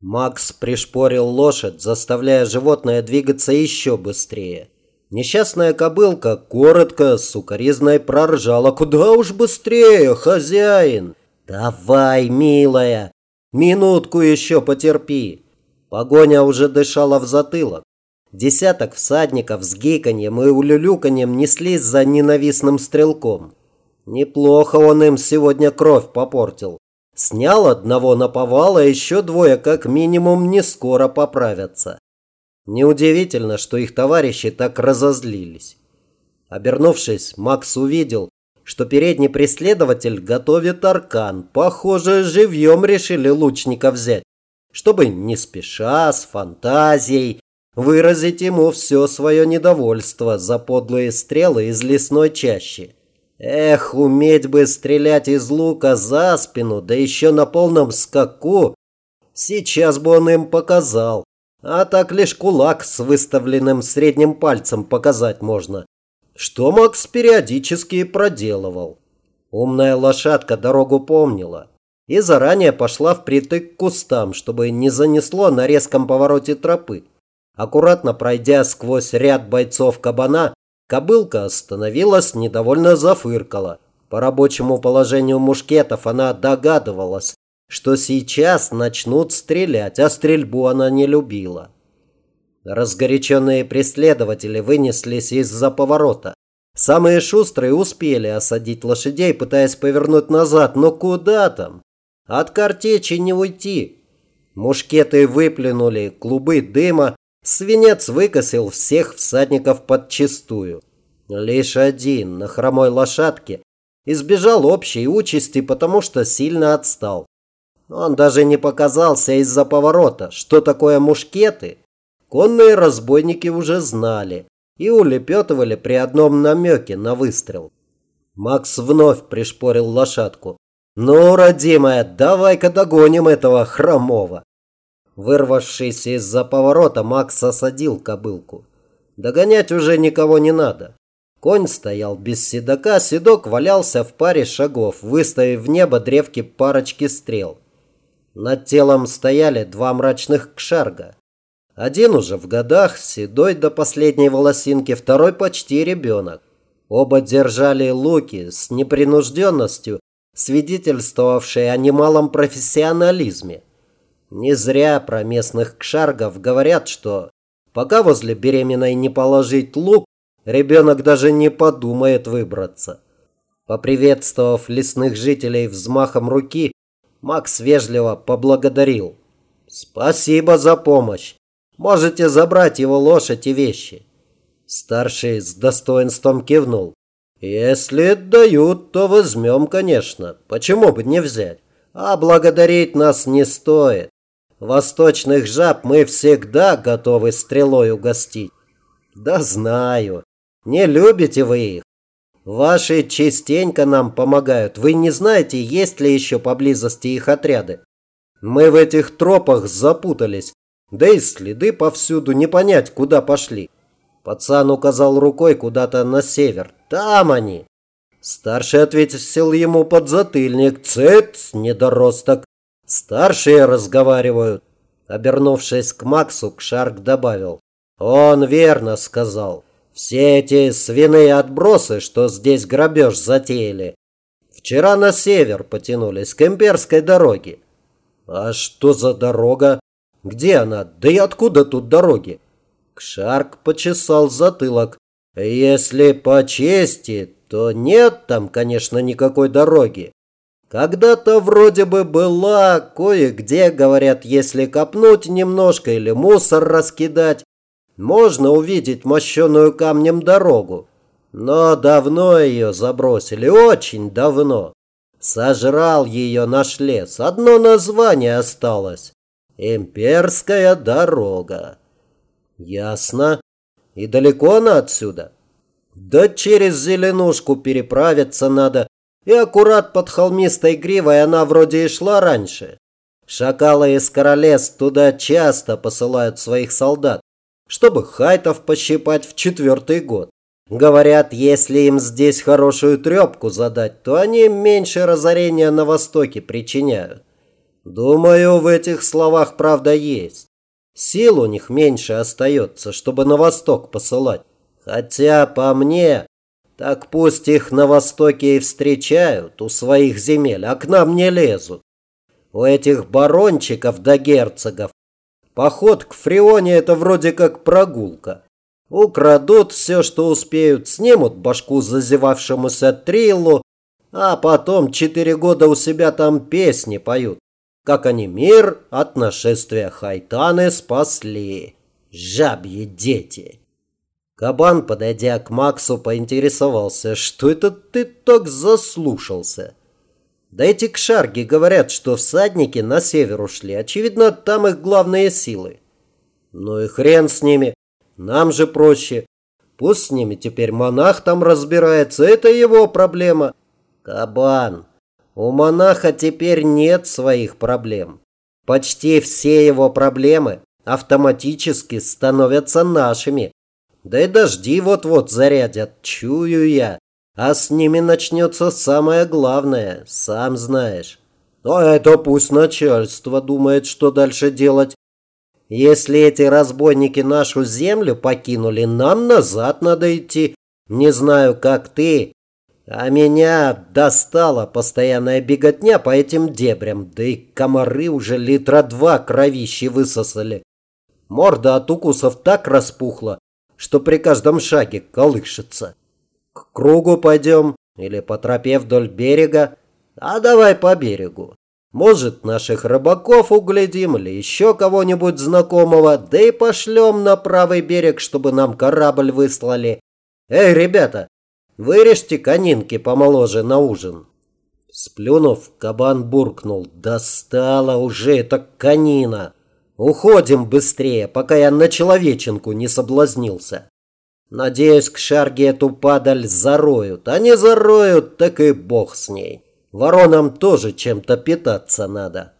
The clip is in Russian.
Макс пришпорил лошадь, заставляя животное двигаться еще быстрее. Несчастная кобылка коротко, сукоризной проржала. «Куда уж быстрее, хозяин!» «Давай, милая, минутку еще потерпи!» Погоня уже дышала в затылок. Десяток всадников с гиканьем и улюлюканьем неслись за ненавистным стрелком. Неплохо он им сегодня кровь попортил. Снял одного наповал, а еще двое как минимум не скоро поправятся. Неудивительно, что их товарищи так разозлились. Обернувшись, Макс увидел, что передний преследователь готовит аркан. Похоже, живьем решили лучника взять, чтобы не спеша, с фантазией, выразить ему все свое недовольство за подлые стрелы из лесной чащи. Эх, уметь бы стрелять из лука за спину, да еще на полном скаку. Сейчас бы он им показал. А так лишь кулак с выставленным средним пальцем показать можно. Что Макс периодически проделывал. Умная лошадка дорогу помнила и заранее пошла впритык к кустам, чтобы не занесло на резком повороте тропы. Аккуратно пройдя сквозь ряд бойцов кабана, Кобылка остановилась, недовольно зафыркала. По рабочему положению мушкетов она догадывалась, что сейчас начнут стрелять, а стрельбу она не любила. Разгоряченные преследователи вынеслись из-за поворота. Самые шустрые успели осадить лошадей, пытаясь повернуть назад, но куда там? От картечи не уйти. Мушкеты выплюнули клубы дыма, Свинец выкосил всех всадников подчистую. Лишь один на хромой лошадке избежал общей участи, потому что сильно отстал. Он даже не показался из-за поворота. Что такое мушкеты? Конные разбойники уже знали и улепетывали при одном намеке на выстрел. Макс вновь пришпорил лошадку. «Ну, родимая, давай-ка догоним этого хромого!» Вырвавшись из-за поворота, Макс осадил кобылку. Догонять уже никого не надо. Конь стоял без седока, седок валялся в паре шагов, выставив в небо древки парочки стрел. Над телом стояли два мрачных кшарга. Один уже в годах, седой до последней волосинки, второй почти ребенок. Оба держали луки с непринужденностью, свидетельствовавшей о немалом профессионализме. Не зря про местных кшаргов говорят, что пока возле беременной не положить лук, ребенок даже не подумает выбраться. Поприветствовав лесных жителей взмахом руки, Макс вежливо поблагодарил. «Спасибо за помощь. Можете забрать его лошадь и вещи». Старший с достоинством кивнул. «Если дают, то возьмем, конечно. Почему бы не взять? А благодарить нас не стоит. Восточных жаб мы всегда готовы стрелой угостить. Да знаю. Не любите вы их. Ваши частенько нам помогают. Вы не знаете, есть ли еще поблизости их отряды? Мы в этих тропах запутались. Да и следы повсюду не понять, куда пошли. Пацан указал рукой куда-то на север. Там они. Старший ответил ему под затыльник. Цец, недоросток. Старшие разговаривают. Обернувшись к Максу, Кшарк добавил. Он верно сказал. Все эти свиные отбросы, что здесь грабеж затеяли, вчера на север потянулись, к имперской дороге. А что за дорога? Где она? Да и откуда тут дороги? Кшарк почесал затылок. Если по чести, то нет там, конечно, никакой дороги. Когда-то вроде бы была, кое-где, говорят, если копнуть немножко или мусор раскидать, можно увидеть мощеную камнем дорогу. Но давно ее забросили, очень давно. Сожрал ее наш лес, одно название осталось. Имперская дорога. Ясно. И далеко она отсюда? Да через Зеленушку переправиться надо, и аккурат под холмистой гривой она вроде и шла раньше. Шакалы из королевств туда часто посылают своих солдат, чтобы хайтов пощипать в четвертый год. Говорят, если им здесь хорошую трепку задать, то они меньше разорения на востоке причиняют. Думаю, в этих словах правда есть. Сил у них меньше остается, чтобы на восток посылать. Хотя, по мне, так пусть их на востоке и встречают у своих земель, а к нам не лезут. У этих барончиков да герцогов поход к Фрионе это вроде как прогулка. Украдут все, что успеют, снимут башку зазевавшемуся Триллу, а потом четыре года у себя там песни поют как они мир от нашествия Хайтаны спасли. Жабьи дети. Кабан, подойдя к Максу, поинтересовался, что это ты так заслушался. Да эти кшарги говорят, что всадники на север ушли. Очевидно, там их главные силы. Ну и хрен с ними. Нам же проще. Пусть с ними теперь монах там разбирается. Это его проблема. Кабан, у монаха теперь нет своих проблем. Почти все его проблемы автоматически становятся нашими. Да и дожди вот-вот зарядят, чую я. А с ними начнется самое главное, сам знаешь. А это пусть начальство думает, что дальше делать. Если эти разбойники нашу землю покинули, нам назад надо идти. Не знаю, как ты, а меня достала постоянная беготня по этим дебрям, да и комары уже литра два кровищи высосали. Морда от укусов так распухла, что при каждом шаге колышется. К кругу пойдем или по тропе вдоль берега, а давай по берегу. Может, наших рыбаков углядим или еще кого-нибудь знакомого, да и пошлем на правый берег, чтобы нам корабль выслали. Эй, ребята, Вырежьте конинки помоложе на ужин. Сплюнув, кабан буркнул. Достала уже эта конина. Уходим быстрее, пока я на человеченку не соблазнился. Надеюсь, к шарге эту падаль зароют. А не зароют, так и бог с ней. Воронам тоже чем-то питаться надо.